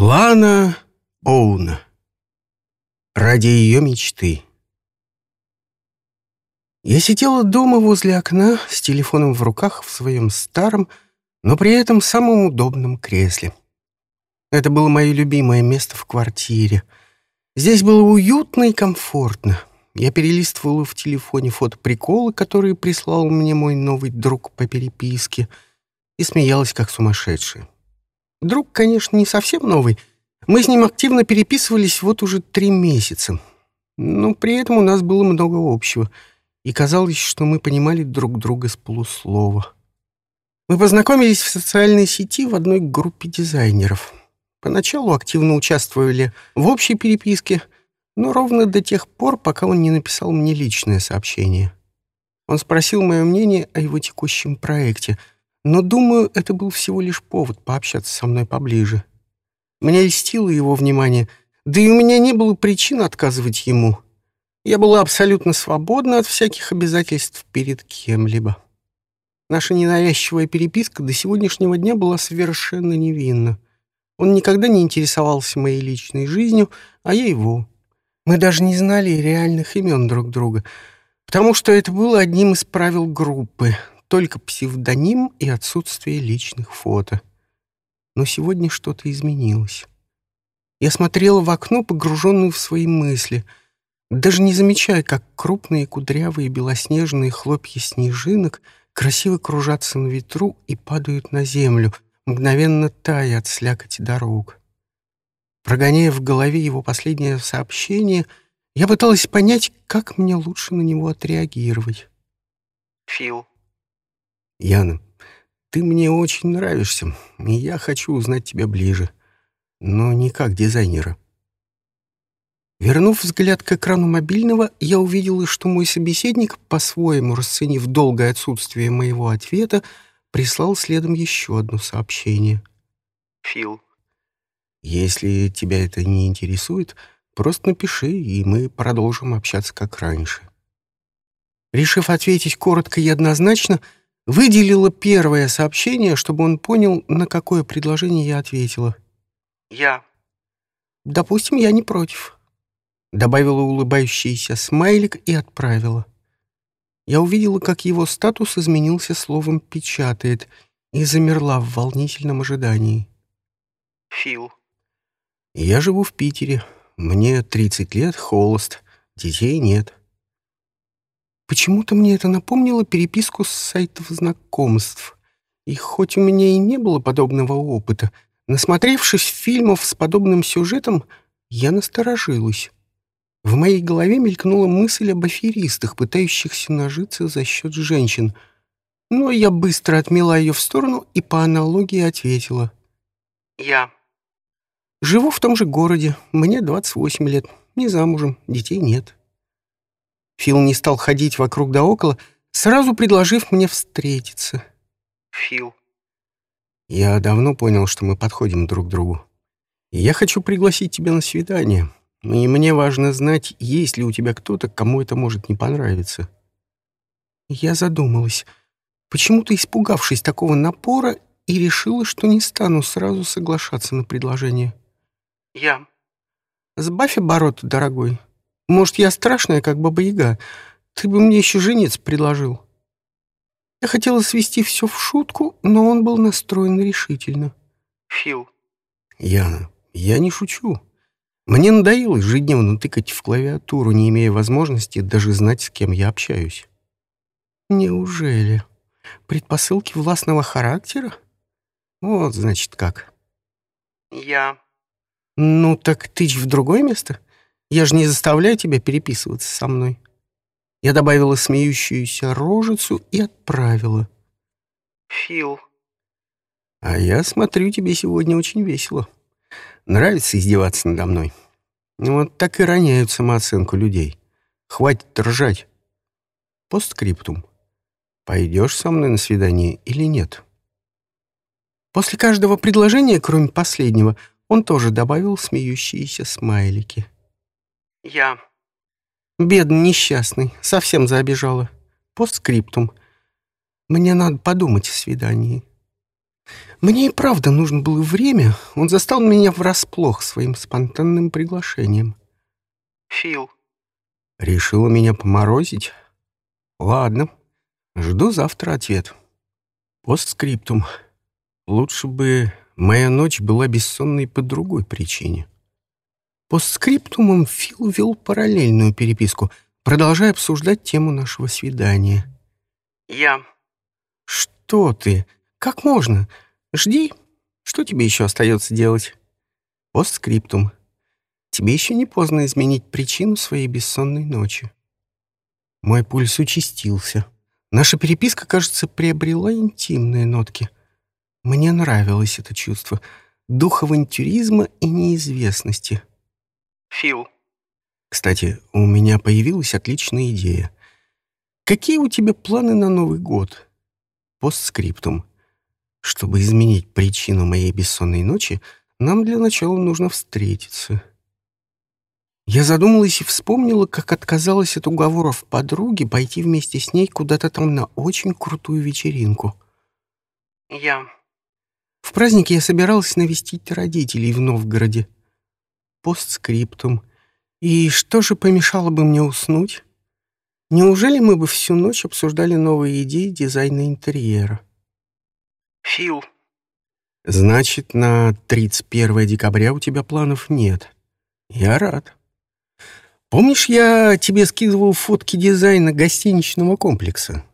Лана Оуна. Ради ее мечты. Я сидела дома возле окна с телефоном в руках в своем старом, но при этом самом удобном кресле. Это было мое любимое место в квартире. Здесь было уютно и комфортно. Я перелистывала в телефоне фотоприколы, которые прислал мне мой новый друг по переписке, и смеялась как сумасшедшая. Друг, конечно, не совсем новый. Мы с ним активно переписывались вот уже три месяца. Но при этом у нас было много общего, и казалось, что мы понимали друг друга с полуслова. Мы познакомились в социальной сети в одной группе дизайнеров. Поначалу активно участвовали в общей переписке, но ровно до тех пор, пока он не написал мне личное сообщение. Он спросил мое мнение о его текущем проекте — но, думаю, это был всего лишь повод пообщаться со мной поближе. Меня льстило его внимание, да и у меня не было причин отказывать ему. Я была абсолютно свободна от всяких обязательств перед кем-либо. Наша ненавязчивая переписка до сегодняшнего дня была совершенно невинна. Он никогда не интересовался моей личной жизнью, а я его. Мы даже не знали реальных имен друг друга, потому что это было одним из правил группы — только псевдоним и отсутствие личных фото. Но сегодня что-то изменилось. Я смотрела в окно, погруженную в свои мысли, даже не замечая, как крупные кудрявые белоснежные хлопья снежинок красиво кружатся на ветру и падают на землю, мгновенно тая от слякоти дорог. Прогоняя в голове его последнее сообщение, я пыталась понять, как мне лучше на него отреагировать. «Фил, Яна, ты мне очень нравишься, и я хочу узнать тебя ближе, но не как дизайнера. Вернув взгляд к экрану мобильного, я увидела, что мой собеседник, по-своему расценив долгое отсутствие моего ответа, прислал следом еще одно сообщение. «Фил». «Если тебя это не интересует, просто напиши, и мы продолжим общаться как раньше». Решив ответить коротко и однозначно, Выделила первое сообщение, чтобы он понял, на какое предложение я ответила. «Я». «Допустим, я не против». Добавила улыбающийся смайлик и отправила. Я увидела, как его статус изменился словом «печатает» и замерла в волнительном ожидании. «Фил». «Я живу в Питере. Мне 30 лет, холост. Детей нет. Почему-то мне это напомнило переписку с сайтов знакомств. И хоть у меня и не было подобного опыта, насмотревшись фильмов с подобным сюжетом, я насторожилась. В моей голове мелькнула мысль об аферистах, пытающихся нажиться за счет женщин. Но я быстро отмела ее в сторону и по аналогии ответила. «Я». «Живу в том же городе, мне 28 лет, не замужем, детей нет». Фил не стал ходить вокруг да около, сразу предложив мне встретиться. «Фил». «Я давно понял, что мы подходим друг к другу. И я хочу пригласить тебя на свидание. И мне важно знать, есть ли у тебя кто-то, кому это может не понравиться». Я задумалась, почему-то испугавшись такого напора, и решила, что не стану сразу соглашаться на предложение. «Я». «Сбавь обороты, дорогой. Может, я страшная, как Баба-Яга? Ты бы мне еще женец предложил». Я хотела свести все в шутку, но он был настроен решительно. «Фил». «Яна, я не шучу. Мне надоело ежедневно тыкать в клавиатуру, не имея возможности даже знать, с кем я общаюсь». «Неужели? Предпосылки властного характера? Вот, значит, как». «Я». «Ну, так тычь в другое место?» Я же не заставляю тебя переписываться со мной». Я добавила смеющуюся рожицу и отправила. «Фил». «А я смотрю, тебе сегодня очень весело. Нравится издеваться надо мной. Вот так и роняют самооценку людей. Хватит ржать. Постскриптум. Пойдешь со мной на свидание или нет?» После каждого предложения, кроме последнего, он тоже добавил смеющиеся смайлики. Я. Бедный, несчастный, совсем заобижала. Постскриптум. Мне надо подумать о свидании. Мне и правда нужно было время. Он застал меня врасплох своим спонтанным приглашением. Фил. Решила меня поморозить? Ладно, жду завтра ответ. Постскриптум. Лучше бы моя ночь была бессонной по другой причине. Постскриптумом Фил вел параллельную переписку, продолжая обсуждать тему нашего свидания. Я. «Что ты? Как можно? Жди. Что тебе еще остается делать?» Постскриптум. Тебе еще не поздно изменить причину своей бессонной ночи. Мой пульс участился. Наша переписка, кажется, приобрела интимные нотки. Мне нравилось это чувство. Дух авантюризма и неизвестности. Фил. Кстати, у меня появилась отличная идея. Какие у тебя планы на Новый год? Постскриптум. Чтобы изменить причину моей бессонной ночи, нам для начала нужно встретиться. Я задумалась и вспомнила, как отказалась от уговоров подруги пойти вместе с ней куда-то там на очень крутую вечеринку. Я. В праздник я собиралась навестить родителей в Новгороде. Постскриптум. И что же помешало бы мне уснуть? Неужели мы бы всю ночь обсуждали новые идеи дизайна интерьера? Фил. Значит, на 31 декабря у тебя планов нет. Я рад. Помнишь, я тебе скидывал фотки дизайна гостиничного комплекса?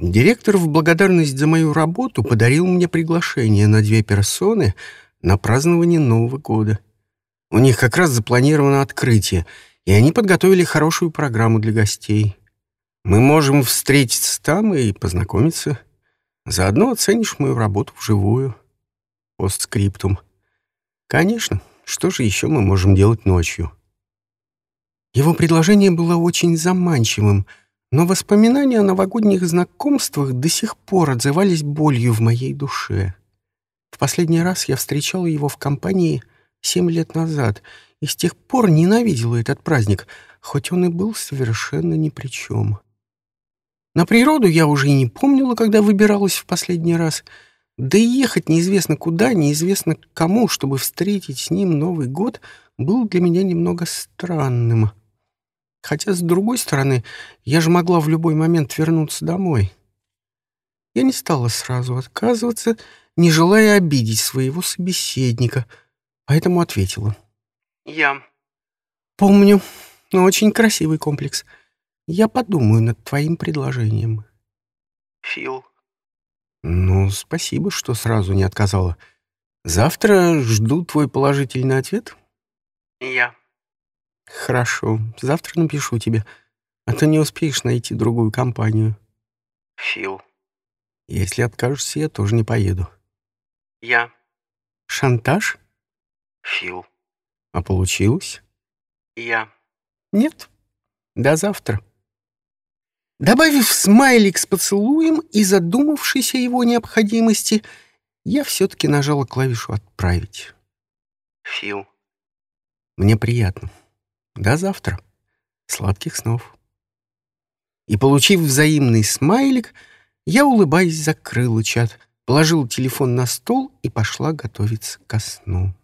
Директор в благодарность за мою работу подарил мне приглашение на две персоны на празднование Нового года. У них как раз запланировано открытие, и они подготовили хорошую программу для гостей. Мы можем встретиться там и познакомиться. Заодно оценишь мою работу вживую. Постскриптум. Конечно, что же еще мы можем делать ночью? Его предложение было очень заманчивым, но воспоминания о новогодних знакомствах до сих пор отзывались болью в моей душе. В последний раз я встречала его в компании семь лет назад и с тех пор ненавидела этот праздник, хоть он и был совершенно ни при чем. На природу я уже и не помнила, когда выбиралась в последний раз, да и ехать неизвестно куда, неизвестно кому, чтобы встретить с ним Новый год, был для меня немного странным. Хотя, с другой стороны, я же могла в любой момент вернуться домой. Я не стала сразу отказываться, не желая обидеть своего собеседника, поэтому ответила. Я. «Помню, но очень красивый комплекс. Я подумаю над твоим предложением». Фил. «Ну, спасибо, что сразу не отказала. Завтра жду твой положительный ответ?» Я. «Хорошо, завтра напишу тебе, а то не успеешь найти другую компанию. Фил. Если откажешься, я тоже не поеду». Я. «Шантаж? Фил. А получилось?» Я. «Нет. До завтра». Добавив смайлик с поцелуем и задумавшись о его необходимости, я все-таки нажала клавишу «Отправить». Фил. Мне приятно. До завтра. Сладких снов. И, получив взаимный смайлик, я, улыбаясь, закрыла чат, положила телефон на стол и пошла готовиться ко сну.